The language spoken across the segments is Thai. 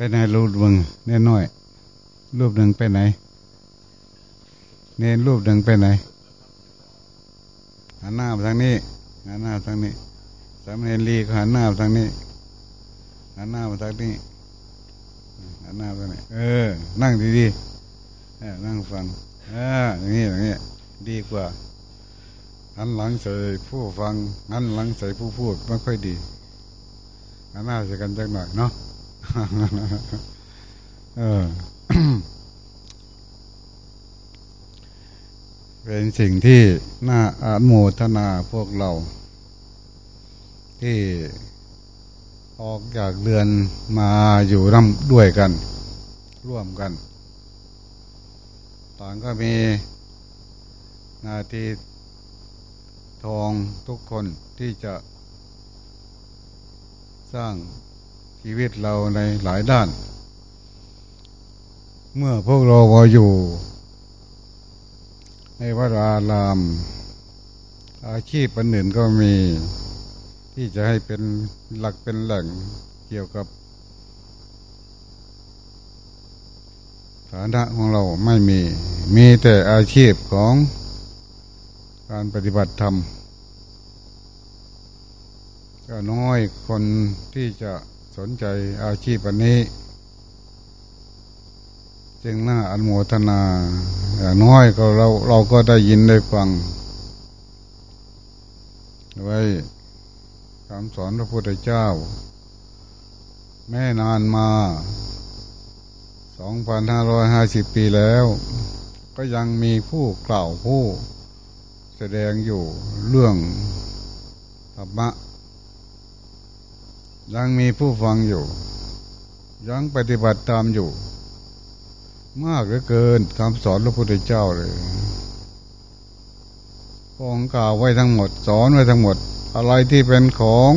ไปไหนรูปมึงแน่น้อย รูปหนึ่งไปไหน เน้นรูปหนึ่งไปไหนหันหน้าไปทางนี้หันหน้าทางนี้สามเณรลีหันหน้าไปทางนี้หันหน้าไปทางนี้หันหน้าไปไหนเออ นั่งดีๆเออนั่งฟังเอออย่างนี้อย่างนี้ดีกว่าหันหลังใส่ผู้ฟังหันหลังใส่ผู้พูดไม่ค่อยดีหันหน้าใส่กันจักหน่อยเนาะ เออเป็นสิ่งที่น่าอาโมทนาพวกเรา ที่ออกจากเรือนมาอยู่ร่ำด้วยกัน ร่วมกัน ต่างก็มีนาทีทองทุกคนที่จะสร้าง ชีวิตเราในหลายด้าน เมื่อพวกเราพออยู่ ในวัดอาราม อาชีพปันหนึ่งก็มี ที่จะให้เป็นหลักเป็นแหล่งเกี่ยวกับฐานะของเราไม่มี มีแต่อาชีพของการปฏิบัติธรรม ก็น้อยคนที่จะ สนใจอาชีพอันนี้ จึงน่าอนุโมทนาอย่างน้อยก็เราเราก็ได้ยินได้ฟังไว้คำสอนพระพุทธเจ้า แม่นานมา 2,550 ปีแล้ว ก็ยังมีผู้กล่าวผู้แสดงอยู่เรื่องธรรมะ ยังมีผู้ฟังอยู่ ยังปฏิบัติตามอยู่ มากเหลือเกินคำสอนพระพุทธเจ้าเลยพองกล่าวไว้ทั้งหมด สอนไว้ทั้งหมด อะไรที่เป็นของ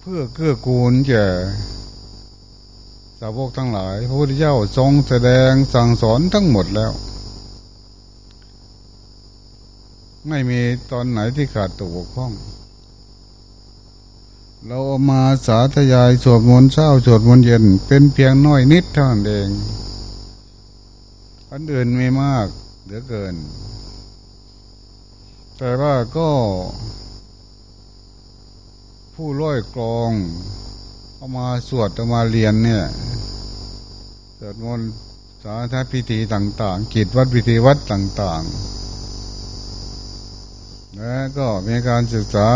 เพื่อเกื้อกูลแก่สาวกทั้งหลาย พระพุทธเจ้าทรงแสดงสั่งสอนทั้งหมดแล้ว ไม่มีตอนไหนที่ขาดตกบกพร่อง เราเอามาสาธยายสวดมนต์เช้าสวดมนต์เย็น เป็นเพียงน้อยนิดเท่านั้นเองอันอื่นมีมากเหลือเกิน แต่ว่าก็ ผู้ร้อยกรองเอามาสวดเอามาเรียนเนี่ยสวดมนต์สาธพิธีต่าง ๆ กิจวัดพิธีวัดต่าง ๆ แล้วก็มีการศึกษา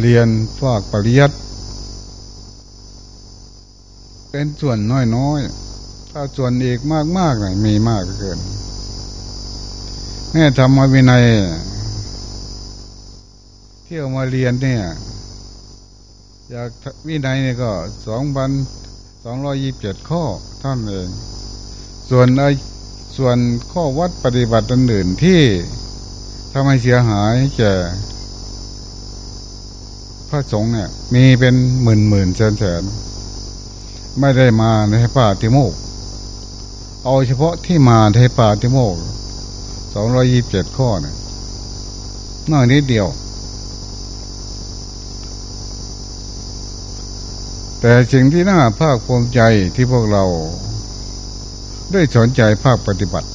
เรียนฝากปริยัติเป็นส่วนน้อยๆ ถ้าส่วนอีกมากๆนะมีมากเกินแม่ธรรมวินัยเที่ยวมาเรียนเนี่ยจากวินัยเนี่ยก็สองพันสองร้อยยี่สิบเจ็ดข้อท่านเอง ส่วนไอ้ส่วนข้อวัดปฏิบัติอื่นๆที่ทำให้เสียหายแก่ ระสงฆ์เนี่ย มีเป็นหมื่นหมื่นแสนแสนไม่ได้มาในป่าติโมก เอาเฉพาะที่มาในป่าติโมกสองร้อยี่บเจ็ดข้อเนี่ยน้อยนิดเดียว แต่สิ่งที่น่าภาคภูมิใจที่พวกเรา ได้สนใจภาคปฏิบัติ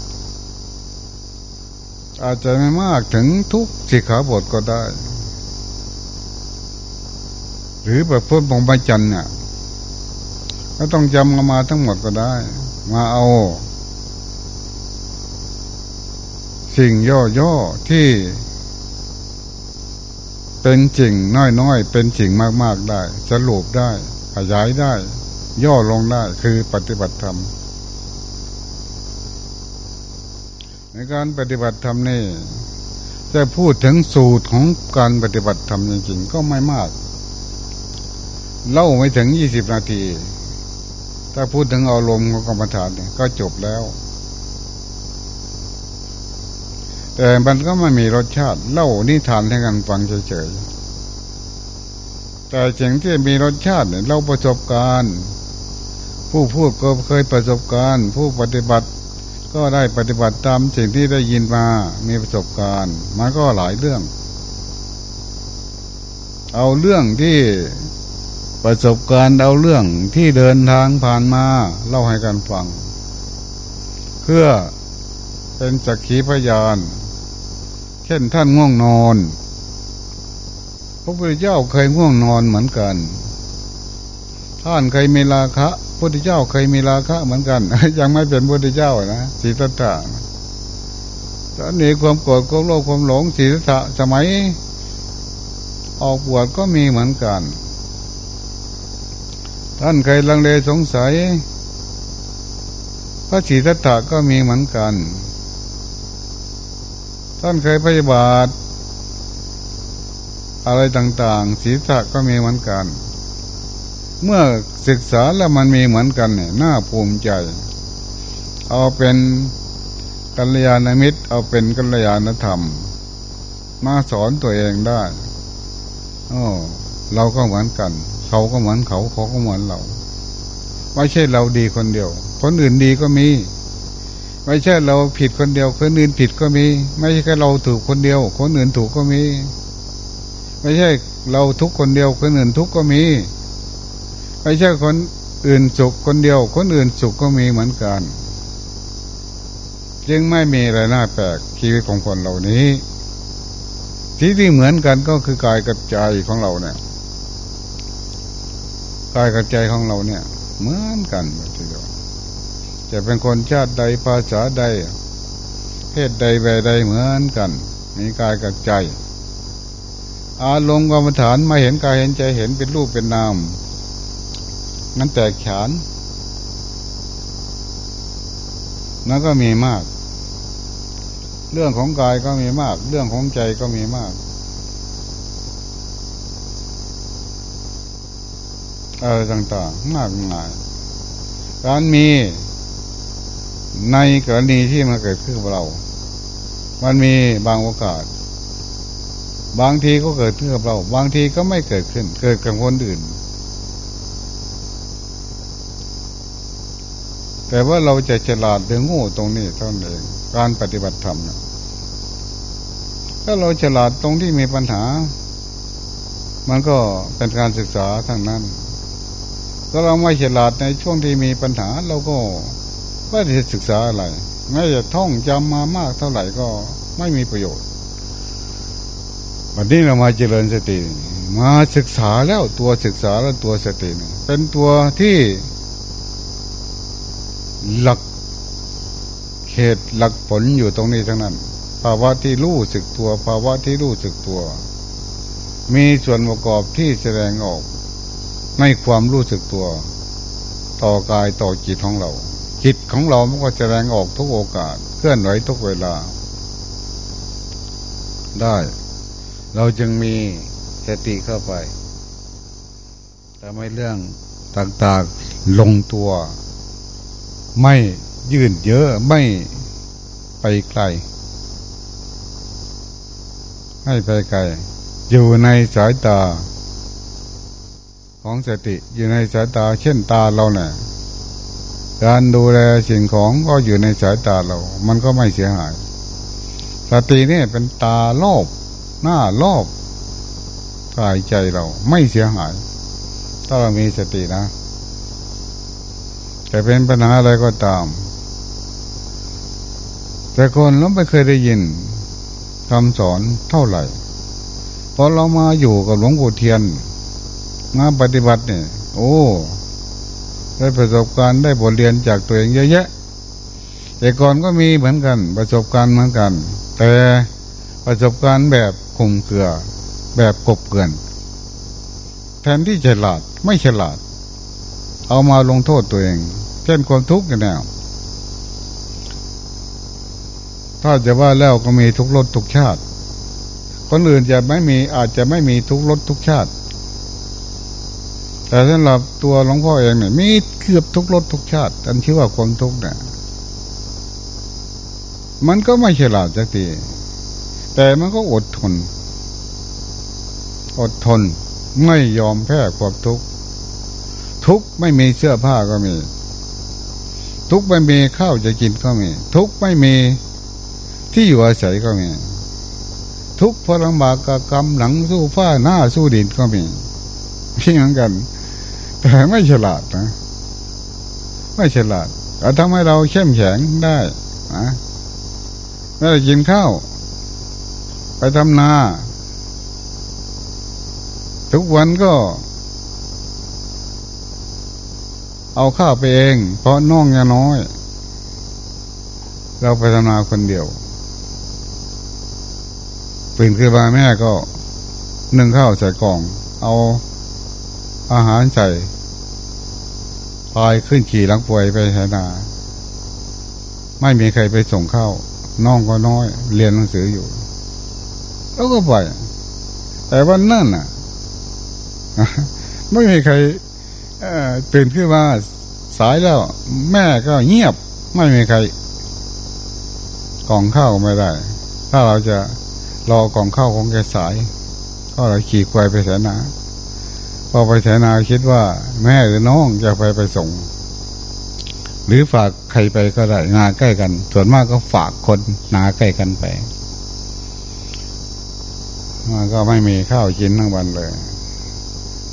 อาจจะไม่มากถึงทุกสิกขาบทก็ได้ หรือแบบพุทธบงบจันเนี่ยก็ต้องจำมาทั้งหมดก็ได้ มาเอา สิ่งย่อๆที่ เป็นจริงน้อยๆเป็นจริงมากๆได้ สรุปได้ ขยายได้ ย่อลงได้คือปฏิบัติธรรมในการปฏิบัติธรรมนี่จะพูดถึงสูตรของการปฏิบัติธรรมจริงๆ ก็ไม่มาก เล่าไม่ถึงยี่สิบนาที ถ้าพูดถึงอารมณ์ของกรรมฐานเนี่ยก็จบแล้ว แต่มันก็ไม่มีรสชาติ เล่านิทานให้กันฟังเฉยๆแต่สิ่งที่มีรสชาติเนี่ยเราประสบการณ์ ผู้พูดก็เคยประสบการณ์ ผู้ปฏิบัติก็ได้ปฏิบัติตามสิ่งที่ได้ยินมามีประสบการณ์มันก็หลายเรื่อง เอาเรื่องที่ ประสบการณ์เอาเรื่องที่เดินทางผ่านมาเล่าให้กันฟัง เพื่อเป็นสักขีพยาน เช่นท่านง่วงนอน พระพุทธเจ้าเคยง่วงนอนเหมือนกัน ท่านเคยมีราคะพระพุทธเจ้าเคยมีราคะเหมือนกัน ยังไม่เป็นพระพุทธเจ้านะสีตตะตอนนี้ความโกรธความโลภความหลงสีตตะสมัย ออกบวชก็มีเหมือนกัน ท่านเคยลังเลสงสัย พระสีตตะก็มีเหมือนกัน ท่านเคยปฏิบัติอะไรต่างๆศีรษะก็มีเหมือนกัน เมื่อศึกษาแล้วมันมีเหมือนกันเนี่ยน่าภูมิใจ เอาเป็นกัลยาณมิตร เอาเป็นกัลยาณธรรม มาสอนตัวเองได้ โอ้ เราก็เหมือนกัน เขาก็เหมือนเขาเขาก็เหมือนเราไม่ใช่เราดีคนเดียว คนอื่นดีก็มี ไม่ใช่เราผิดคนเดียว คนอื่นผิดก็มี ไม่ใช่แค่เราถูกคนเดียว คนอื่นถูกก็มี ไม่ใช่เราทุกคนเดียว คนอื่นทุกก็มี ไม่ใช่คนอื่นสุขคนเดียว คนอื่นสุขก็มีเหมือนกัน จึงไม่มีอะไรน่าแปลกชีวิตของคนเหล่านี้ที่ที่เหมือนกันก็คือกายกับใจของเราเนี่ย กายกับใจของเราเนี่ย เหมือนกันทีเดียวจะเป็นคนชาติใดภาษาใดเพศใดแบบใดเหมือนกัน มีกายกับใจ อารมณ์กรรมฐานมาเห็นกายเห็นใจเห็นเป็นรูปเป็นนามนั้นแตกฉานนั่นก็มีมาก เรื่องของกายก็มีมาก เรื่องของใจก็มีมาก อะไรต่างๆ มากมายการมีในกรณีที่มาเกิดขึ้นกับเรา มันมีบางโอกาส บางทีก็เกิดขึ้นกับเรา บางทีก็ไม่เกิดขึ้น เกิดกับคนอื่น แต่ว่าเราจะฉลาดหรือโง่ตรงนี้เท่านั้นเองการปฏิบัติธรรมนะถ้าเราฉลาดตรงที่มีปัญหา มันก็เป็นการศึกษาทั้งนั้น ถ้าเราไม่ฉลาดในช่วงที่มีปัญหา เราก็ไม่ได้ศึกษาอะไรไม่จะท่องจำมามากเท่าไหร่ก็ไม่มีประโยชน์วันนี้เรามาเจริญสติ มาศึกษาแล้วตัวศึกษาแล้วตัวสติเป็นตัวที่หลักเหตุหลักผลอยู่ตรงนี้ทั้งนั้น ภาวะที่รู้สึกตัว ภาวะที่รู้สึกตัว มีส่วนประกอบที่แสดงออก ในความรู้สึกตัว ต่อกายต่อจิตของเรา จิตของเรามันก็แสดงออกทุกโอกาส เคลื่อนไหวทุกเวลา ได้ เราจึงมีสติเข้าไปทำให้เรื่องต่างๆลงตัว ไม่ยืนเยอะไม่ไปไกลไม่ไปไกล อยู่ในสายตา ของสติอยู่ในสายตาเช่นตาเราเนี่ยการดูแลสิ่งของก็อยู่ในสายตาเรา มันก็ไม่เสียหาย สตินี่เป็นตาโลบหน้ารอบกายใจเราไม่เสียหาย ถ้าเรามีสตินะแต่เป็นปัญหาอะไรก็ตาม แต่คนเราไม่เคยได้ยินคำสอนเท่าไหร่พอเรามาอยู่กับหลวงปู่เทียน มาปฏิบัติเนี่ย โอ้ ได้ประสบการณ์ได้บทเรียนจากตัวเองเยอะแยะแต่ก่อนก็มีเหมือนกัน ประสบการณ์เหมือนกัน แต่ประสบการณ์แบบคุมเกลือ แบบกบเกินแทนที่ฉลาดไม่ฉลาด เอามาลงโทษตัวเอง เช่นความทุกข์กันแนวถ้าจะว่าแล้วก็มีทุกรสทุกชาติ คนอื่นจะไม่มีอาจจะไม่มีทุกรสทุกชาติ แต่สำหรับตัวหลวงพ่อเองเนี่ยมีเกือบทุกรสทุกชาติ อันชื่อว่าความทุกข์เนี่ยมันก็ไม่ฉลาดสักทีแต่มันก็อดทน อดทนไม่ยอมแพ้ความทุกข์ทุกไม่มีเสื้อผ้าก็มี ทุกไม่มีข้าวจะกินก็มี ทุกไม่มีที่อยู่อาศัยก็มี ทุกพลังบากกรรมหลังสู้ฟ้าหน้าสู้ดินก็มี พี่เหมือนกัน แต่ไม่ฉลาดนะ ไม่ฉลาดแต่ทำให้เราเข้มแข็งได้นะไม่ได้กินข้าว ไปทำนา ทุกวันก็ เอาข้าวไปเอง เพราะน้องยังน้อย เราไปทำนาคนเดียวตื่นขึ้นมาแม่ก็นึ่งข้าวใส่กล่อง เอา อาหารใส่พายขึ้นขี่ลังป่วยไปไถนา ไม่มีใครไปส่งข้าวน้องก็น้อย เรียนหนังสืออยู่ แล้วก็ไปแต่วันนั้นน่ะ ไม่มีใครเตื่นขึ้นมาสายแล้ว แม่ก็เงียบ ไม่มีใครกล่องข้าวไม่ได้ ถ้าเราจะรอกล่องข้าวของแกสาย ก็เราขี่ควายไปไถนา พอไปไถนาคิดว่า แม่หรือน้องจะไปไปส่ง หรือฝากใครไปก็ได้นาใกล้กัน ส่วนมากก็ฝากคนนาใกล้กันไปมันก็ไม่มีข้าวกินทั้งวันเลย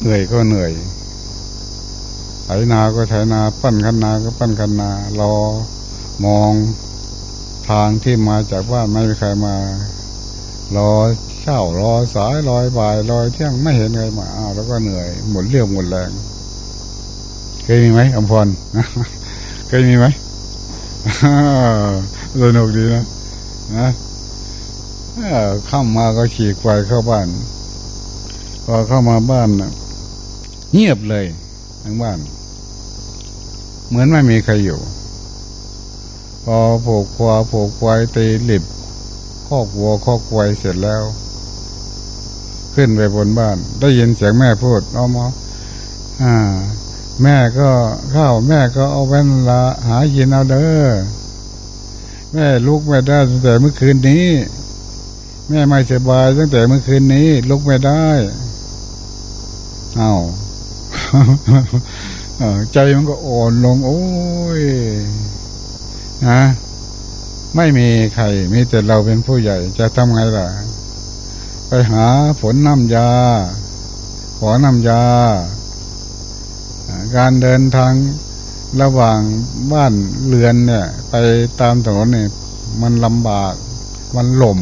เหนื่อยก็เหนื่อยไถนาก็ไถนา ปั้นคันนาก็ปั้นคันนา รอมองทางที่มาจากบ้านไม่มีใครมา รอเช้ารอสายรอยบ่ายรอยเที่ยงไม่เห็นใครมาอ้าวแล้วก็เหนื่อยหมดเรี่ยวหมดแรง เคยมีไหมอมพรเคยมีไหมสนุกดีนะนะข้ามมาก็ขี่ควายเข้าบ้านพอเข้ามาบ้านนะเงียบเลยทั้งบ้าน เหมือนไม่มีใครอยู่ พอผูกควาผูกควายตีหลิบ คอกวัวคอกควายเสร็จแล้ว ขึ้นไปบนบ้าน ได้ยินเสียงแม่พูดเอามาอ่า แม่ก็ข้าวแม่ก็เอาแว่นละหากินเอาเด้อแม่ลุกไม่ได้ตั้งแต่เมื่อคืนนี้ แม่ไม่สบายตั้งแต่เมื่อคืนนี้ ลุกไม่ได้เอาเออใจมันก็อ่อนลง โอ้ยนะ ไม่มีใคร มีแต่เราเป็นผู้ใหญ่ จะทำไงล่ะ ไปหาผลน้ำยา ขอน้ำยา การเดินทางระหว่างบ้านเรือนเนี่ย ไปตามถนนเนี่ยมันลำบาก มันหล่ม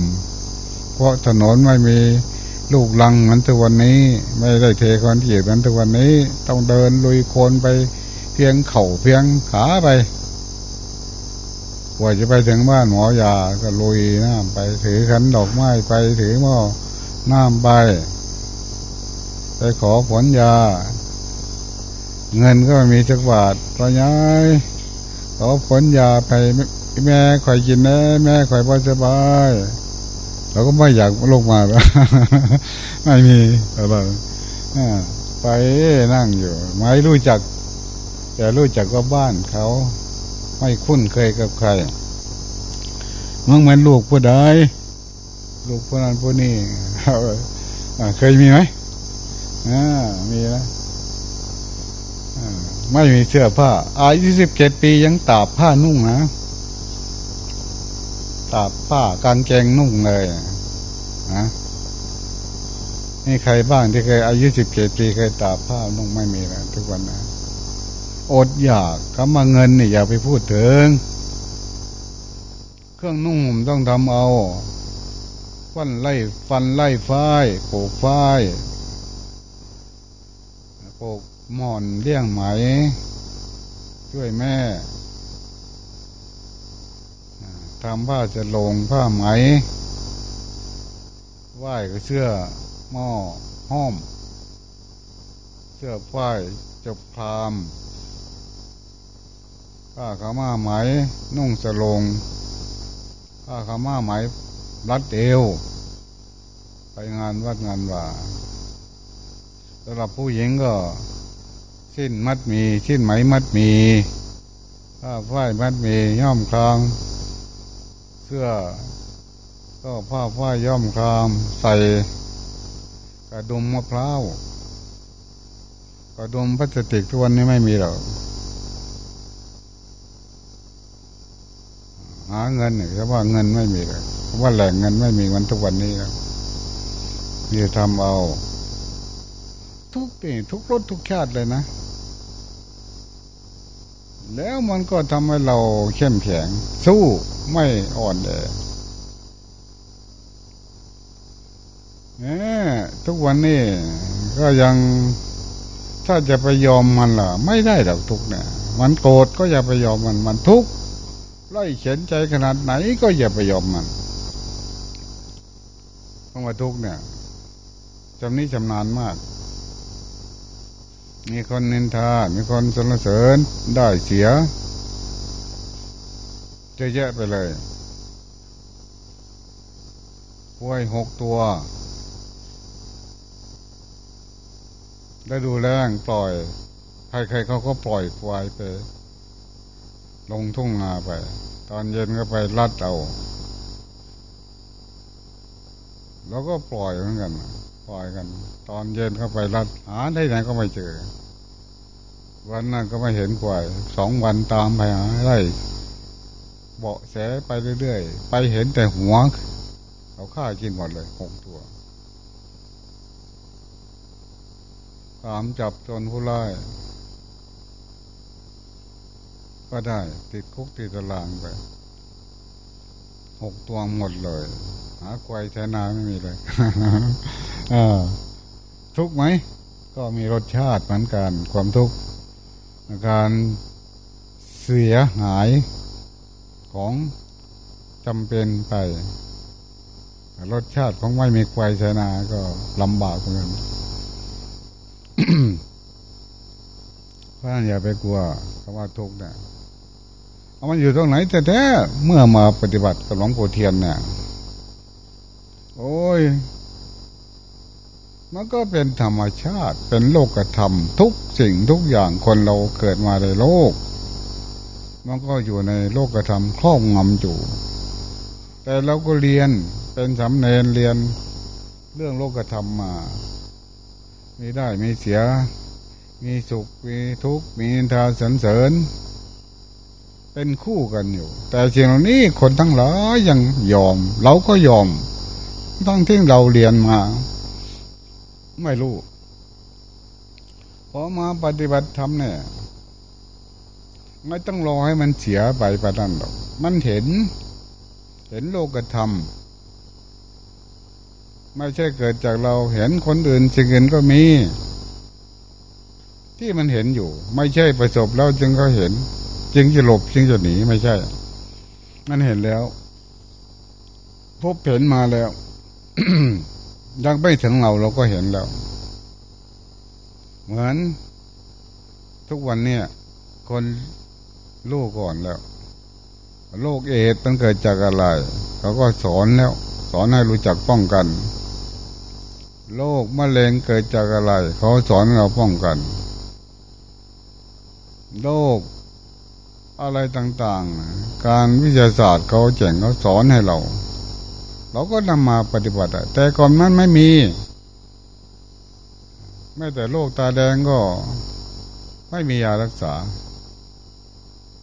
เพราะถนนไม่มีลูกลังเหมือนทุกวันนี้ ไม่ได้เทคอนกรีตเหมือนทุกวันนี้ ต้องเดินลุยโคลนไปเพียงเข่าเพียงขาไป กว่าจะไปถึงบ้านหมอยาก็ลุยน้ำไปถือขันดอกไม้ไปถือหม้อน้ำไป ไปขอผลยา เงินก็ไม่มีสักบาทพอย้ายขอผลยาไปแม่ข่อยกินแน่แม่ข่อยพอสบายเราก็ไม่อยากลงมาแล้วไม่มีอะไรไปนั่งอยู่ ไม่รู้จัก แต่รู้จักว่าบ้านเขา ไม่คุ้นเคยกับใครมึงเหมือนลูกผู้ใดลูกผู้นั้นผู้นี้เคยมีไหมมีนะไม่มีเสื้อผ้า อายุสิบเจ็ดปียังตากผ้านุ่งนะตากผ้ากางเกงนุ่งเลยนะนี่ใครบ้างที่เคยอายุสิบเจ็ดปีเคยตากผ้านุ่งไม่มีแล้วทุกวันนะ อดอยากคำว่าเงินนี่อย่าไปพูดถึง เครื่องนุ่งห่มต้องทำเอาฟันไล่ฟันไล่ฝ้ายปลูกฝ้ายปลูกหมอนเลี้ยงไหม ช่วยแม่ทำผ้าจะลงผ้าไหมไหว้ก็เสื้อหม้อห้อม เสื้อฝ้ายจบพราม ผ้าขาม้าไหม นุ่งสลงผ้าขาม้าไหม รัดเอว ไปงานวัดงานว่าสำหรับผู้หญิงก็สิ้นมัดมีสิ้นไหมมัดมีผ้าฝ้ายมัดมีย่อมคลางเสื้อ ก็ผ้าฝ้ายย่อมคลาม ใส่กระดุมมะพร้าวกระดุมพลาสติกทุกวันนี้ไม่มีหรอก หาเงินเนี่ยเพราะว่าเงินไม่มีเลยเพราะว่าแหล่งเงินไม่มีวันทุกวันนี้แล้วมีทำเอา ทุกนี่ทุกรถทุกชาติเลยนะ แล้วมันก็ทำให้เราเข้มแข็ง สู้ไม่อ่อนแอเนี่ยทุกวันนี้ก็ยังถ้าจะไปยอมมันล่ะ ไม่ได้หรอกทุกเนี่ยมันโกรธก็อย่าไปยอมมันมันทุกข์ ไล่เขียนใจขนาดไหนก็อย่าไปยอมมันเพราะว่าทุกเนี่ยจำนี้จำนานมาก มีคนนินทา มีคนสรรเสริญ ได้เสียเยอะแยะไปเลยป่วยหกตัว ได้ดูแรงปล่อย ใครๆเขาก็ปล่อยควายไป ลงทุ่งนาไป ตอนเย็นก็ไปรัดเอาแล้วก็ปล่อยเหมือนกัน ปล่อยกัน ตอนเย็นเข้าไปรัดหาได้ไหนก็ไม่เจอ วันนั้นก็ไม่เห็นควายสองวันตามไปหาไล่เบาะแสไปเรื่อยๆ ไปเห็นแต่หัวเขาฆ่ากินหมดเลยหกตัวตามจับจนผู้ร้าย ก็ได้ ติดคุกติดตารางไปหกตัวหมดเลย หาควายแทนาไม่มีเลยทุกไหม ก็มีรสชาติเหมือนกันความทุกข์การเสียหายของจำเป็นไป รสชาติของไม่มีควายชนาก็ลำบากเหมือนกันเพราะนั้นอย่าไปกลัวคำว่าทุกข์เนี่ย เอามันอยู่ตรงไหนแต่แท้เมื่อมาปฏิบัติกับหลวงปู่เทียนเนี่ยโอ้ย มันก็เป็นธรรมชาติ เป็นโลกธรรม ทุกสิ่งทุกอย่างคนเราเกิดมาในโลก มันก็อยู่ในโลกธรรมครอบงำอยู่ แต่เราก็เรียนเป็นสำเนนเรียนเรื่องโลกธรรมมา มีได้มีเสีย มีสุขมีทุกข์มีอินทาสันเสริญ เป็นคู่กันอยู่ แต่สิ่งเหล่านี้คนทั้งหลายยังยอม เราก็ยอมต้งที่เราเรียนมา ไม่รู้พอมาปฏิบัติธรรมเนี่ยไม่ต้องรอให้มันเสียไปประดันหรอก มันเห็น เห็นโลกธรรม ไม่ใช่เกิดจากเราเห็นคนอื่นสิ่งอื่นก็มี ที่มันเห็นอยู่ ไม่ใช่ประสบแล้วจึงก็เห็น จึงจะหลบจึงจะหนีไม่ใช่ มันเห็นแล้ว พบเห็นมาแล้วยังไม่ถึงเราเราก็เห็นแล้ว เหมือน ทุกวันเนี่ย คนลูกก่อนแล้ว โรคเอดมันเกิดจากอะไร เขาก็สอนแล้ว สอนให้รู้จักป้องกัน โรคมะเร็งเกิดจากอะไร เขาสอนเราป้องกัน โรค อะไรต่างๆ การวิทยาศาสตร์เขาแจงเขาสอนให้เรา เราก็นำมาปฏิบัติ แต่ก่อนนั้นไม่มีแม้แต่โรคตาแดงก็ ไม่มียารักษา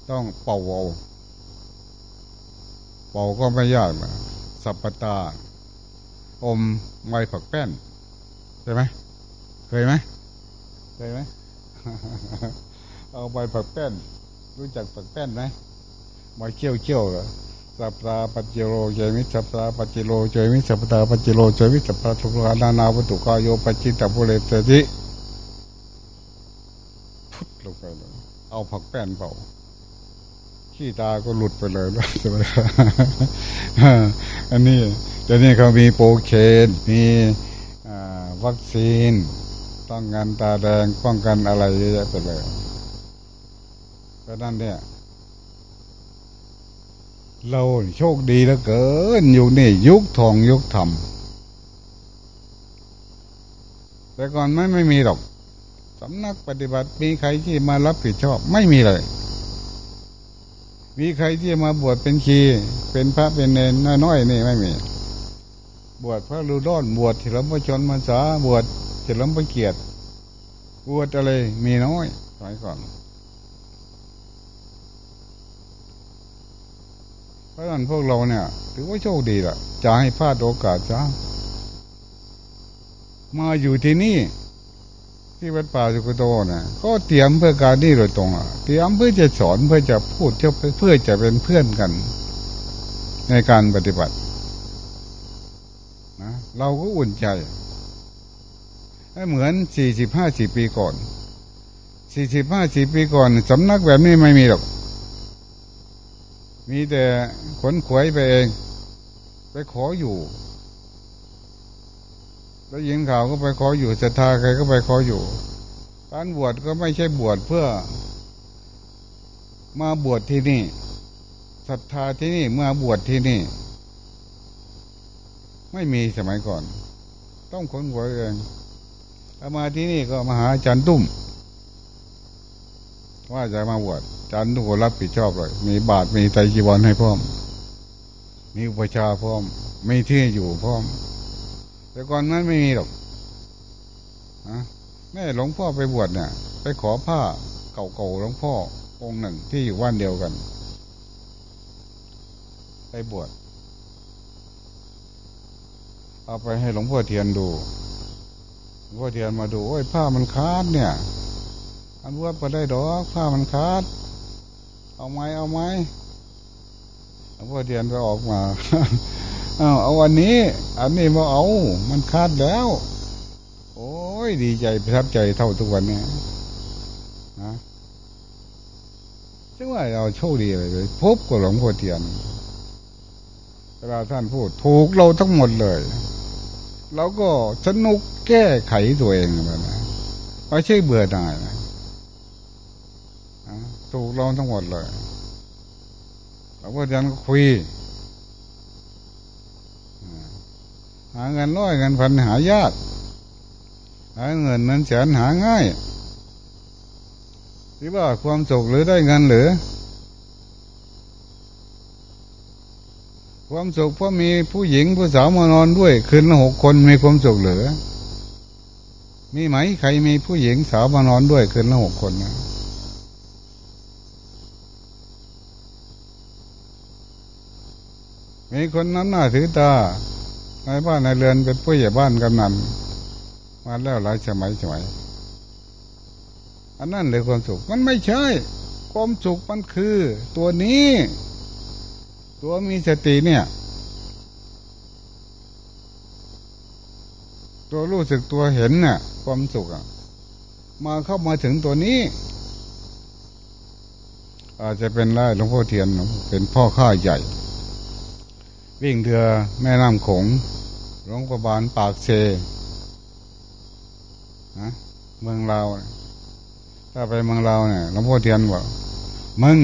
ต้องเป่าเอาเป่าก็ไม่ยากนะสัปปตา อมไม้ผักแป้น ใช่ไหม เคยไหม เคยไหม เอาใบผักแป้น รู้จักผักแป้นไหมใบเขี้ยวเขี้ยวสัปตาปัจจิโรเจมิสัปตาปัจจิโรเจมิสัปตาปัจจิโรเจมิสัปตาทุกขานานาวัตถุกายโยปัจจิตาภุเรตติพุทธลงไปเลยเอาผักแป้นเป่าขี้ตาก็หลุดไปเลยแล้วใช่ไหมอันนี้เดี๋ยวนี้เขามีโปรเคนมีวัคซีนป้องกันตาแดงป้องกันอะไรเยอะแยะไปเลย เพราะนั้นเนี่ยเราโชคดีเหลือเกินอยู่นี่ยุคทองยุคธรรมแต่ก่อนไม่ไม่มีหรอกสำนักปฏิบัติมีใครที่มารับผิดชอบไม่มีเลย มีใครที่มาบวชเป็นคีเป็นพระเป็นเนนน้อยๆนี่ไม่มี บวชพระรูดอนบวชเฉลิมพระชนมาษาบวชเฉลิมพระเกียรติบวชอะไรมีน้อยสมัยก่อน เพราะนั้นพวกเราเนี่ยถือว่าโชคดีละจะให้พลาดโอกาสจ้ามาอยู่ที่นี่ ที่วัดป่าสุกโตนะก็เตรียมเพื่อการนี้โดยตรงอะเตรียมเพื่อจะสอนเพื่อจะพูดเพื่อจะเป็นเพื่อนกัน ในการปฏิบัตินะเราก็อุ่นใจเหมือนสี่สิบห้าสิบปีก่อนสี่สิบห้าสิบปีก่อนสำนักแบบนี้ไม่มีหรอก มีแต่ขนขวยไปเอง ไปขออยู่แล้วยินข่าวก็ไปขออยู่ศรัทธาใครก็ไปขออยู่การบวชก็ไม่ใช่บวชเพื่อ มาบวชที่นี่ศรัทธาที่นี่เมื่อบวชที่นี่ ไม่มีสมัยก่อน ต้องขนขวยเองถ้ามาที่นี่ก็มาหาอาจารย์ตุ้ม ว่าจะมาบวชอาจารย์ตุ้มก็รับผิดชอบเลย มีบาทมีไตจีวรให้พร้อม มีอุปชาพร้อม มีที่อยู่พร้อม แต่ก่อนนั้นไม่มีหรอกนะแม่หลวงพ่อไปบวชเนี่ย ไปขอผ้าเก่าๆหลวงพ่อองค์หนึ่งที่อยู่บ้านเดียวกัน ไปบวชเอาไปให้หลวงพ่อเทียนดูหลวงพ่อเทียนมาดูโอ้ยผ้ามันขาดเนี่ย อันวัดไปได้ดอกผ้ามันขาด เอาไหมเอาไหมหลวงพ่อเทียนไปออกมาเอาเอาอันนี้ อันนี้มาเอา มันขาดแล้ว โอ้ยดีใจประทับใจเท่าทุกวันเนี่ยนะซึ่งว่าเราโชคดีเลยเลย พบกับหลวงพ่อเทียนเวลาท่านพูด ถูกเราทั้งหมดเลยเราก็สนุกแก้ไขตัวเองแบบนะไม่ใช่เบื่อหน่ายนะ ถูกเราทั้งหมดเลยหลวงพ่อเทียนก็คุยหาเงินร้อยเงินพันหายากหาเงินนั้นแสนหาง่ายที่ว่าความสุขหรือได้เงินหรือ ความสุขเพราะมีผู้หญิงผู้สาวมานอนด้วยคืนละหกคนมีความสุขหรือ มีไหมใครมีผู้หญิงสาวมานอนด้วยคืนละหกคนนะ มีคนน้ำหน้าถือตาในบ้านในเรือนเป็นผู้ใหญ่บ้านกำนันมาแล้วหลายสมัยสมัยอันนั้นเลยความสุขมันไม่ใช่ ความสุขมันคือ ตัวนี้ ตัวมีสติเนี่ย ตัวรู้สึกตัวเห็นเนี่ยความสุขอะมาเข้ามาถึงตัวนี้ อาจจะเป็นไร่หลวงพ่อเทียนเป็นพ่อข้าใหญ่ วิ่งเรือแม่น้ำโขงหลวงประบาลปากเซนะเมืองเราถ้าไปเมืองเราเนี่ยหลวงพ่อเทียนบอกมึง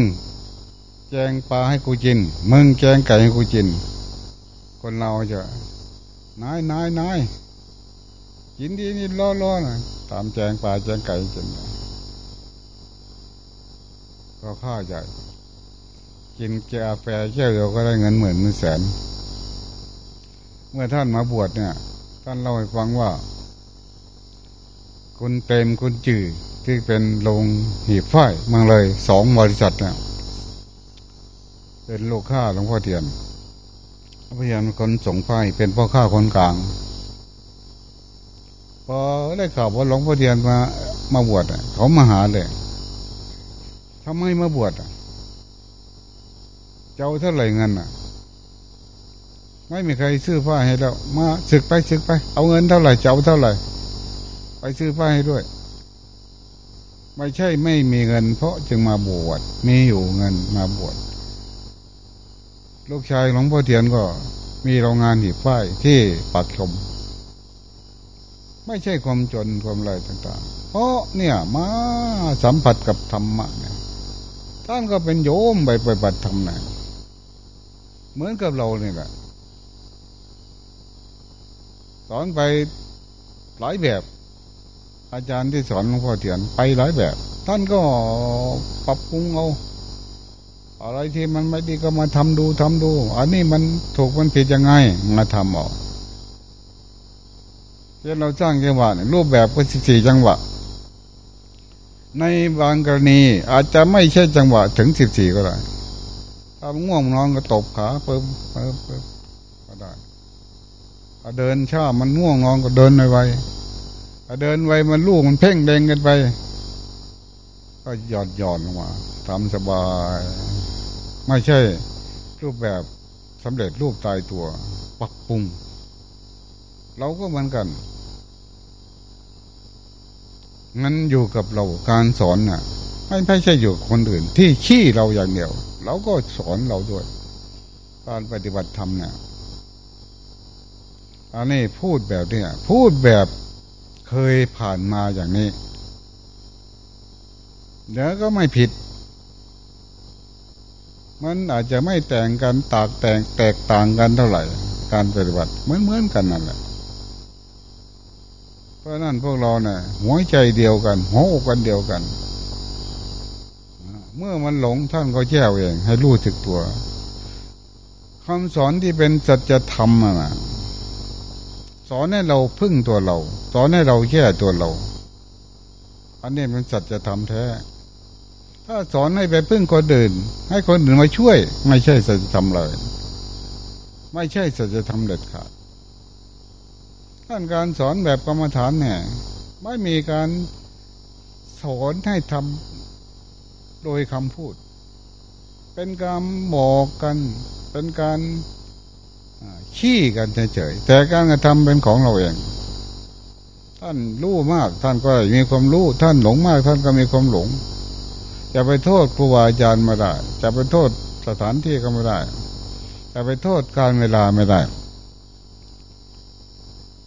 แจงปลาให้กูกิน มึงแจงไก่ให้กูกิน คนเราจะนายนายนายกินดีนี่ล้อล้อนะตามแจงปลาแจงไก่กินก็ข้าใหญ่ กินกาแฟแค่เดียวก็ได้เงินหมื่นเงินแสน เมื่อท่านมาบวชเนี่ย ท่านเล่าให้ฟังว่า คุณเต็มคุณจือที่เป็นโรงหีบฝ้ายเมืองเลยสองบริษัทเนี่ยเป็นลูกค้าหลวงพ่อเทียนพยายามคนส่งไฟเป็นพ่อข้าคนกลาง พอได้ข่าวว่าหลวงพ่อเทียนมามาบวชเขามาหาเลยทำไมมาบวชอะ จ้าเท่าไหร่เงินอะ ไม่มีใครซื้อผ้าให้แล้ว มาศึกไปศึกไป เอาเงินเท่าไหร่เจ้าเท่าไหร่ ไปซื้อผ้าให้ด้วย ไม่ใช่ไม่มีเงิน เพราะจึงมาบวชมีอยู่เงินมาบวชลูกชายหลวงพ่อเทียนก็มีโรงงานหีบฝ้ายที่ปักชม ไม่ใช่ความจนความไรต่างๆ เพราะเนี่ยมาสัมผัสกับธรรมะเนี่ยท่านก็เป็นโยมไปไปบัติธรรมนะ เหมือนกับเราเนี่ยแหละสอนไปหลายแบบ อาจารย์ที่สอนหลวงพ่อเทียนไปหลายแบบ ท่านก็ปรับปรุงเอาอะไรที่มันไม่ดีก็มาทำดูทำดู อันนี้มันถูกมันผิดยังไงมาทำออกเช่นเราสร้างจังหวะรูปแบบก็สิบสี่จังหวะ ในบางกรณีอาจจะไม่ใช่จังหวะถึงสิบสี่ก็ได้ ถ้าง่วงนอนก็ตบขาเปิบเปิบเปิบก็ได้ถ้าเดินช้ามันง่วงนอนก็เดินไวๆถ้าเดินไวมันลูกมันเพ่งเด้งกันไป ก็หย่อนหย่อนลงมาทำสบาย ไม่ใช่ รูปแบบสำเร็จรูปตายตัวปรับปรุง เราก็เหมือนกันงั้นอยู่กับเราการสอนน่ะ ไม่ไม่ใช่อยู่คนอื่นที่ขี้เราอย่างเดียว เราก็สอนเราด้วย การปฏิบัติธรรมเนี่ยอันนี้พูดแบบเนี้ยพูดแบบเคยผ่านมาอย่างนี้ เดี๋ยวก็ไม่ผิด มันอาจจะไม่แต่งกันตากแต่งแตกต่างกันเท่าไหร่ การปฏิบัติเหมือนเหมือนกันนั่นแหละเพราะนั้นพวกเราเนี่ยหัวใจเดียวกันหัวอกกันเดียวกัน เมื่อมันหลงท่านก็แย้วเอง ให้รู้สึกตัวคำสอนที่เป็นสัจธรรมอะสอนให้เราพึ่งตัวเรา สอนให้เราแย่ตัวเรา อันนี้เป็นสัจธรรมแท้ ถ้าสอนให้ไปพึ่งคนอื่น ให้คนอื่นมาช่วย ไม่ใช่สัจธรรมเลย ไม่ใช่สัจธรรมเด็ดขาดท่านการสอนแบบกรรมฐานเนี่ย ไม่มีการสอนให้ทำ โดยคำพูด เป็นการบอกกัน เป็นการขี้กันเฉยๆแต่การกระทำเป็นของเราเอง ท่านรู้มากท่านก็มีความรู้ ท่านหลงมาก ท่านก็มีความหลงจะไปโทษครูบาอาจารย์ไม่ได้จะไปโทษสถานที่ก็ไม่ได้จะไปโทษการเวลาไม่ได้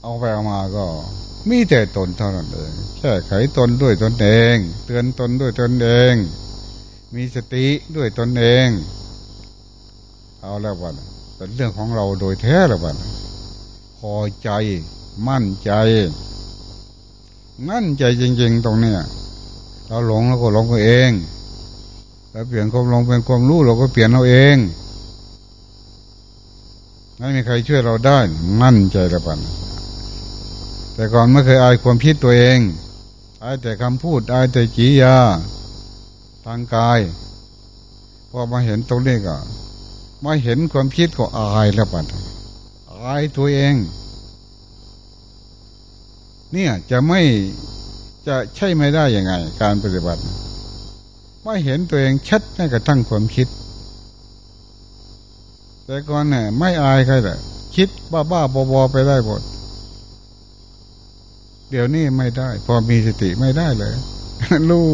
เอาไปเอามาก็ มีแต่ตนเท่านั้นเองแก้ไขตนด้วยตนเอง เตือนตนด้วยตนเอง มีสติด้วยตนเอง เอาแล้ววันเป็นเรื่องของเราโดยแท้แล้ววันพอใจมั่นใจ มั่นใจจริง ๆ ตรงเนี้ยเราหลงเราก็หลงตัวเองเราเปลี่ยนความหลงเป็นความรู้เราก็เปลี่ยนเราเองไม่มีใครช่วยเราได้ มั่นใจแล้วปันแต่ก่อนไม่เคยอายความคิดตัวเองอายแต่คำพูดอายแต่กิยา ทางกายพอมาเห็นตรงนี้ก็มาเห็นความคิดก็อายแล้วปันอายตัวเอง เนี่ยจะไม่จะใช่ไม่ได้ยังไง การปฏิบัติไม่เห็นตัวเองชัดแม้กระทั่งความคิด แต่ก่อนเนี่ยไม่อายใครเลยคิดบ้าบ้าบอบอไปได้หมดเดี๋ยวนี้ไม่ได้ พอมีสติไม่ได้เลยรู้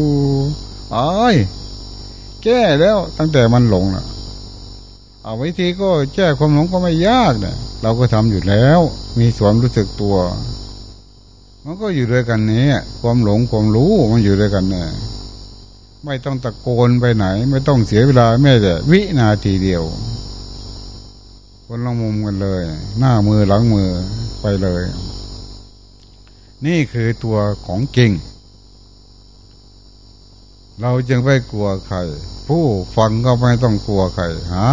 อ้อยแก้แล้วตั้งแต่มันหลงนะเอาวิธีก็แก้ความหลงก็ไม่ยากเนี่ยเราก็ทำอยู่แล้ว มีสวมรู้สึกตัว มันก็อยู่ด้วยกันนี้ความหลงความรู้มันอยู่ด้วยกันเนี่ยไม่ต้องตะโกนไปไหน ไม่ต้องเสียเวลาแม้แต่วินาทีเดียวคนละมุมกันเลย หน้ามือหลังมือไปเลย นี่คือตัวของจริง เราจึงไม่กลัวใคร ผู้ฟังก็ไม่ต้องกลัวใครหา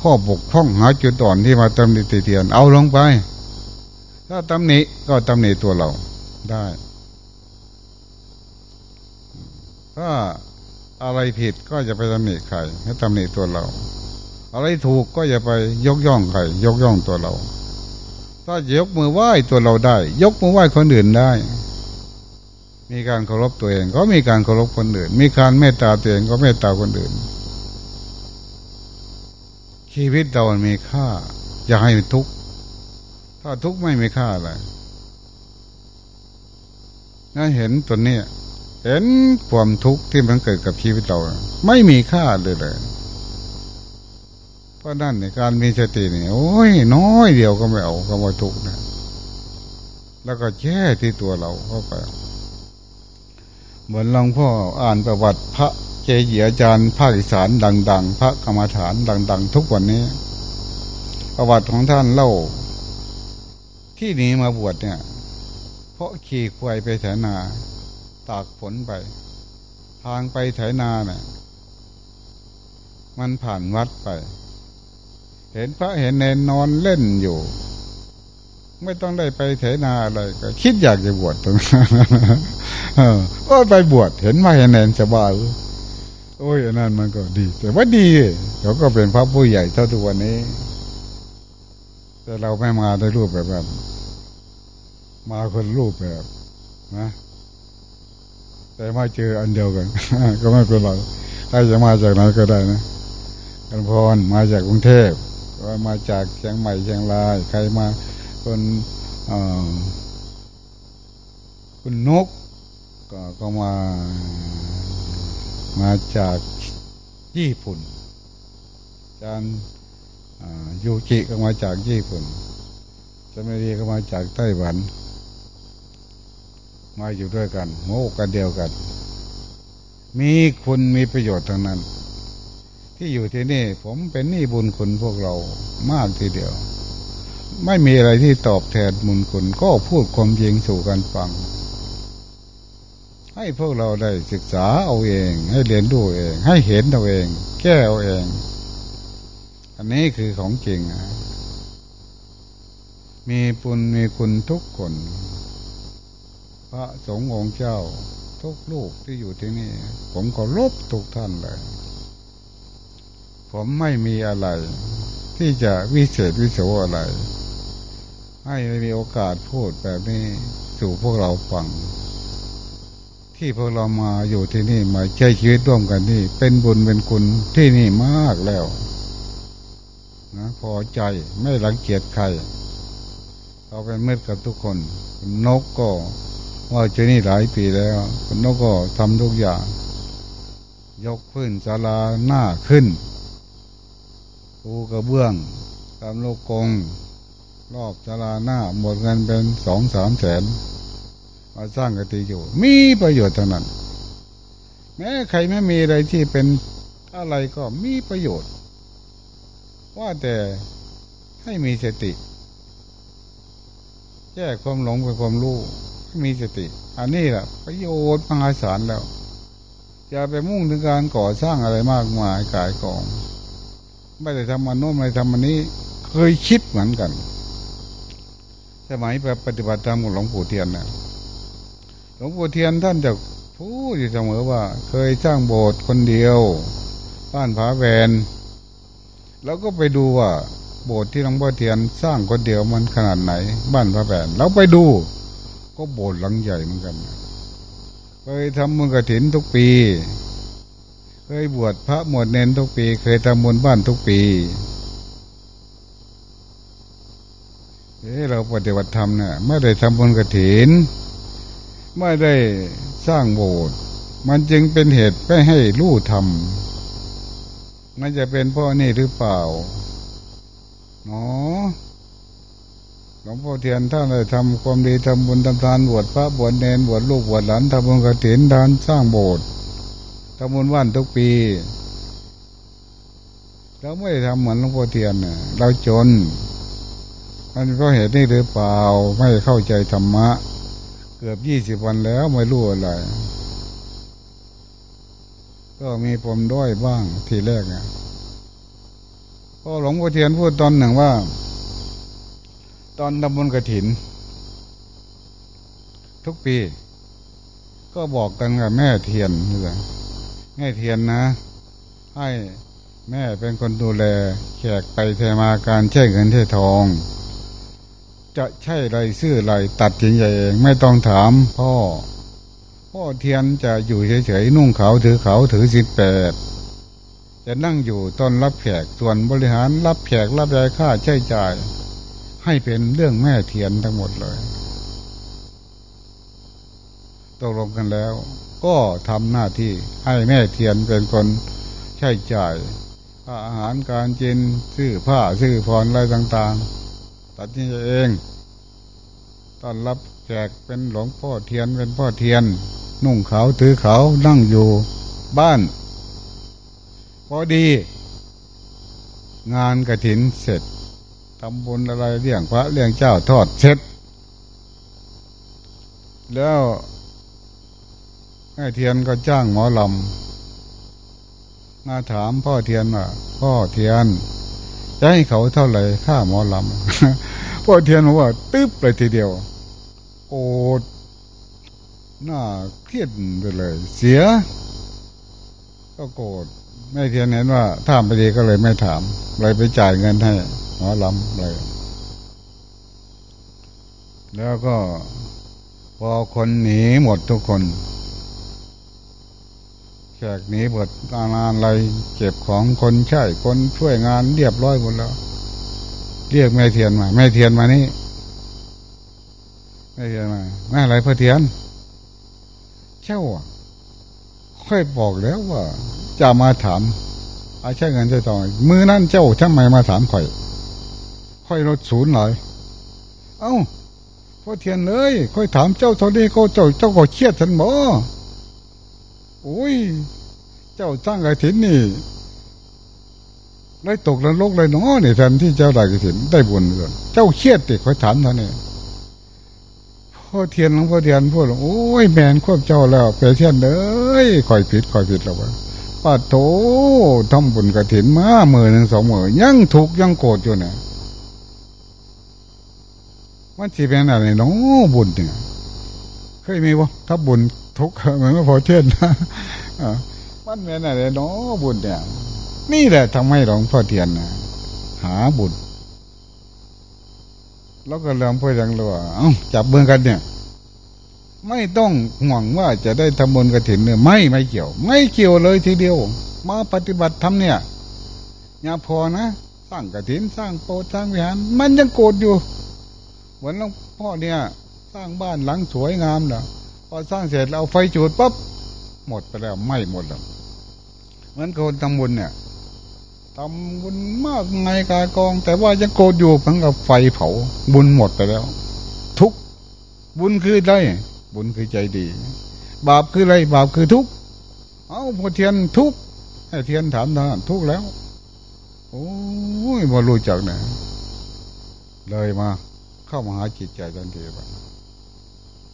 ข้อบกพร่องหาจุดอ่อนที่มาตำหนิติเตียนเอาลงไป ถ้าตำหนิก็ตำหนิตัวเราได้ ถ้าอะไรผิดก็จะไปตำหนิใครให้ตำหนิตัวเรา อะไรถูกก็อย่าไปยกย่องใครยกย่องตัวเรา ถ้ายกมือไหว้ตัวเราได้ ยกมือไหว้คนอื่นได้ มีการเคารพตัวเองก็มีการเคารพคนอื่น มีการเมตตาตัวเองก็เมตตาคนอื่น ชีวิตเรามันมีค่า อย่าให้มันทุกข์ถ้าทุกข์ไม่มีค่าอะไรน่าเห็นตัวเนี้ยเห็นความทุกข์ที่มันเกิดกับชีวิตเรา ไม่มีค่าเลยเลย เพราะนั่นในการมีสตินี่โอ้ยน้อยเดียวก็ไม่เอาก็มาทุกข์นะแล้วก็แช่ที่ตัวเราเข้าไป เหมือนหลวงพ่ออ่านประวัติพระเจดีอาจารย์ภาคอีสานดัง ๆ พระกรรมฐานดัง ๆ ทุกวันนี้ ประวัติของท่านเล่า ที่หนีมาบวชเนี่ย เพราะขี่ควายไปไถนา ตากฝนไป ทางไปไถนาเนี่ยมันผ่านวัดไป เห็นพระเห็นเนนนอนเล่นอยู่ ไม่ต้องได้ไปไถนาอะไรก็คิดอยากจะบวชตรงนั้นเอไปบวชเห็นมาเห็นเนนสบายโอ้ยอันนั้นมันก็ดี แต่ว่าดีเขาก็เป็นพระผู้ใหญ่เท่าทุกวันนี้ แต่เราไม่มาได้รูปแบบนั้นมาคนรูปแบบนะแต่มาเจออันเดียวกัน ก็ไม่เป็นไรใครจะมาจากไหนก็ได้นะกันพรมาจากกรุงเทพก็มาจากเชียงใหม่เชียงราย ใครมา คนคุณนกก็ก็มามาจากญี่ปุ่นอาจารย์ยูกิก็มาจากญี่ปุ่นสมัยดีก็มาจากไต้หวัน มาอยู่ด้วยกันโง่กันเดียวกัน มีคุณมีประโยชน์ทั้งนั้น ที่อยู่ที่นี่ ผมเป็นหนี้บุญคุณพวกเรามากทีเดียว ไม่มีอะไรที่ตอบแทนบุญคุณ ก็พูดความจริงสู่กันฟัง ให้พวกเราได้ศึกษาเอาเอง ให้เรียนรู้เอง ให้เห็นเอาเอง แก้เอาเอง อันนี้คือของจริงมีปุญมีคุณทุกคน พระสงฆ์องค์เจ้า ทุกลูกที่อยู่ที่นี่ ผมก็ลบทุกท่านเลย ผมไม่มีอะไร ที่จะวิเศษวิโสอะไร ให้มีโอกาสพูดแบบนี้สู่พวกเราฟัง ที่พวกเรามาอยู่ที่นี่มาใช้ชีวิตร่วมกันนี่ เป็นบุญเป็นคุณที่นี่มากแล้วนะพอใจไม่รังเกียจใครเราเป็นเมื่อกับทุกคนนกก็ว่าเจนี่หลายปีแล้วนกก็ทำทุกอย่าง ยกพื้นศาลาหน้าขึ้น ปูกระเบื้องตามโลกกง รอบศาลาหน้าหมดเงินเป็นสองสามแสน มาสร้างกติอยู่ มีประโยชน์เท่านั้น แม้ใครไม่มีอะไรที่เป็นอะไรก็มีประโยชน์ ว่าแต่ให้มีสติแก้ความหลงเป็นความรู้มีสติ อันนี้แหละประโยชน์มหาศาลแล้ว อย่าไปมุ่งถึงการก่อสร้างอะไรมากมายกายกอง ไม่ได้ทำมันโน้นไม่ทำมันนี้ เคยคิดเหมือนกัน สมัยไปปฏิบัติธรรมของหลวงปู่เทียนนะหลวงปู่เทียนท่านจะพูดอยู่เสมอว่า เคยสร้างโบสถ์คนเดียว บ้านผาแวนแล้วก็ไปดูว่า โบสถ์ที่หลวงพ่อเทียนสร้างคนเดียวมันขนาดไหน บ้านพระแบนเราไปดู ก็โบสถ์หลังใหญ่เหมือนกันเคยทำมือกระถินทุกปี เคยบวชพระหมวดเน้นทุกปี เคยทำบุญบ้านทุกปีเอ้เราปฏิบัติธรรมเนี่ยไม่ได้ทำบุญกระถิน ไม่ได้สร้างโบสถ์มันจึงเป็นเหตุไม่ให้รู้ธรรมมันจะเป็นพ่อนี่หรือเปล่าหนอหลวงพ่อเทียนท่านได้ทำความดีทำบุญทำทานบวชพระบวชเนนบวชลูกบวชหลานทำบุญกระถินทานสร้างโบสถ์ ทำบุญวันทุกปี เราไม่ได้ทำเหมือนหลวงพ่อเทียนเนี่ยเราจน มันเพราะเหตุนี้หรือเปล่าไม่เข้าใจธรรมะ เกือบยี่สิบวันแล้วไม่รู้อะไร ก็มีปมด้อยบ้างทีแรกเนี่ยพอหลวงพ่อเทียนพูดตอนหนึ่งว่า ตอนทำบุญกระถิน ทุกปีก็บอกกันกับแม่เทียนนี่แหละ แม่เทียนนะ ให้แม่เป็นคนดูแลแขกไปเทมาการใช้เงินใช้ทอง จะใช่ไรซื้อไรตัดสินใจเองไม่ต้องถามพ่อ พ่อเทียนจะอยู่เฉยๆนุ่งขาวถือขาวถือสิบแปดจะนั่งอยู่ต้อนรับแขกส่วนบริหารรับแขกรับรายค่าใช้จ่าย ให้เป็นเรื่องแม่เทียนทั้งหมดเลยตกลงกันแล้ว ก็ทำหน้าที่ให้แม่เทียนเป็นคนใช้จ่ายอาหารการจินซื้อผ้าซื้อผ่อนอะไรต่าง ๆ ตัดนี่เองต้อนรับแขกเป็นหลวงพ่อเทียนเป็นพ่อเทียน นุ่งขาวถือขาวนั่งอยู่บ้าน พอดี งานกระถินเสร็จทำบุญอะไรเลี้ยงพระเลี้ยงเจ้าทอดเสร็จแล้ว แม่เทียนก็จ้างหมอลำมาถามพ่อเทียนว่าพ่อเทียนจะให้เขาเท่าไหร่ค่าหมอลำพ่อเทียนบอกว่า ตึ๊บเลยทีเดียวโอดหน้าเครียดไปเลย เสีย ก็โกรธแม่เทียนเห็นว่าถามไปดีก็เลยไม่ถามเลยไปจ่ายเงินให้หมอลำเลย แล้วก็พอคนหนีหมดทุกคน แขกหนีหมดงานอะไรเก็บของคนใช่คนช่วยงานเรียบร้อยหมดแล้ว เรียกแม่เทียนมา แม่เทียนมานี่แม่เทียนมาแม่อะไรพ่อเทียนเจ้าค่อยบอกแล้วว่า จะมาถามอาใช่เงินใช่ทองมือนั่นเจ้าทำไมมาถามข่อยค่อยลดศูนย์เลยเอ้าพ่อเทียนเลยค่อยถามเจ้าเท่านี้เขาเจ้าเจ้าก็เครียดฉันบ่ อ้ย เจ้าสร้างกระถินนี่ได้ตกนรกเลยเนาะนี่ยแทนที่เจ้าได้กระถินได้บุญเลยเจ้าเครียดติดคอยถามเท่านี้พ่อเทียนหลวงพ่อเทียนพูดโอ้ยแมนควบเจ้าแล้วเปเทียนเลยคอยผิดคอยผิดแล้ววะป้าโถทำบุญกระถินมาหมื่นหนึ่งสองหมื่นยังถูกยังโกรธอยู่เนี่ยมันจีเป็นอะไรเนาะบุญเนี่ยเคยมีวะถ้าบุญ ทุกข์เหมือนกับพอเทียนนะมันเป็นอะไรเนาะบุญเนี่ย นี่แหละทำให้หลวงพ่อเทียนนะหาบุญแล้วก็เริ่มพูดอย่างรัวเอ้าจับมือกันเนี่ย ไม่ต้องห่วงว่าจะได้ทำบุญกระถิ่นเนี่ยไม่ไม่เกี่ยว ไม่เกี่ยวเลยทีเดียว มาปฏิบัติทำเนี่ยอย่าพอนะสร้างกระถินสร้างโปสร้างวิหารมันยังโกรธอยู่เหมือนหลวงพ่อเนี่ย สร้างบ้านหลังสวยงามเนาะ อสร้างเสร็จเอาไฟจุดปั๊บหมดไปแล้วไหม่หมดแล้วเหมือนคนทำบุญเนี่ยทำบุญมากในกากอง แต่ว่ายังโกรธอยู่เพังกับไฟเผา บุญหมดไปแล้ว ทุกบุญคืออะไรบุญคือใจดี บาปคืออะไรบาปคือทุกเอาพอเทียนทุกข์ให้เทียนถามทานทุกแล้ว โอ้ยมารู้จักนะเลยมา เข้ามาหาจิตใจทันทีว่า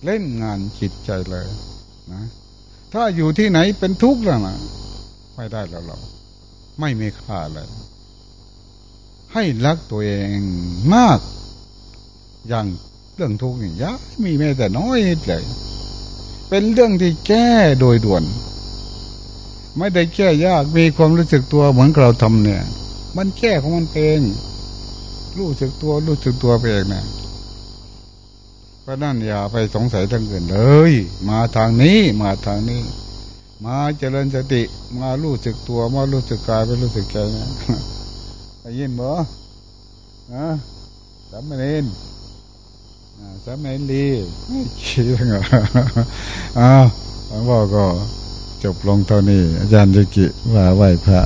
เล่นงานจิตใจเลยนะถ้าอยู่ที่ไหนเป็นทุกข์แล้วนะไม่ได้แล้วเรา ไม่มีค่าเลยให้รักตัวเองมาก อย่างเรื่องทุกข์นี่ยะมีแม้แต่น้อยนิดเลย เป็นเรื่องที่แก้โดยด่วน ไม่ได้แก้ยากมีความรู้สึกตัวเหมือนเราทำเนี่ย มันแก้ของมันเองรู้สึกตัวรู้สึกตัวไปเองนะ เพราะนั่นอย่าไปสงสัยทางอื่นเลย มาทางนี้มาทางนี้ มาเจริญสติ มารู้สึกตัว มารู้สึกกายไปรู้สึกใจนะได้ยินบ่อะสามเณรสามเณรลีชี้ทั้งอะอ้าวหลวงพ่อก็จบลงเท่านี้ อาจารย์ยุกิว่าไหวพระ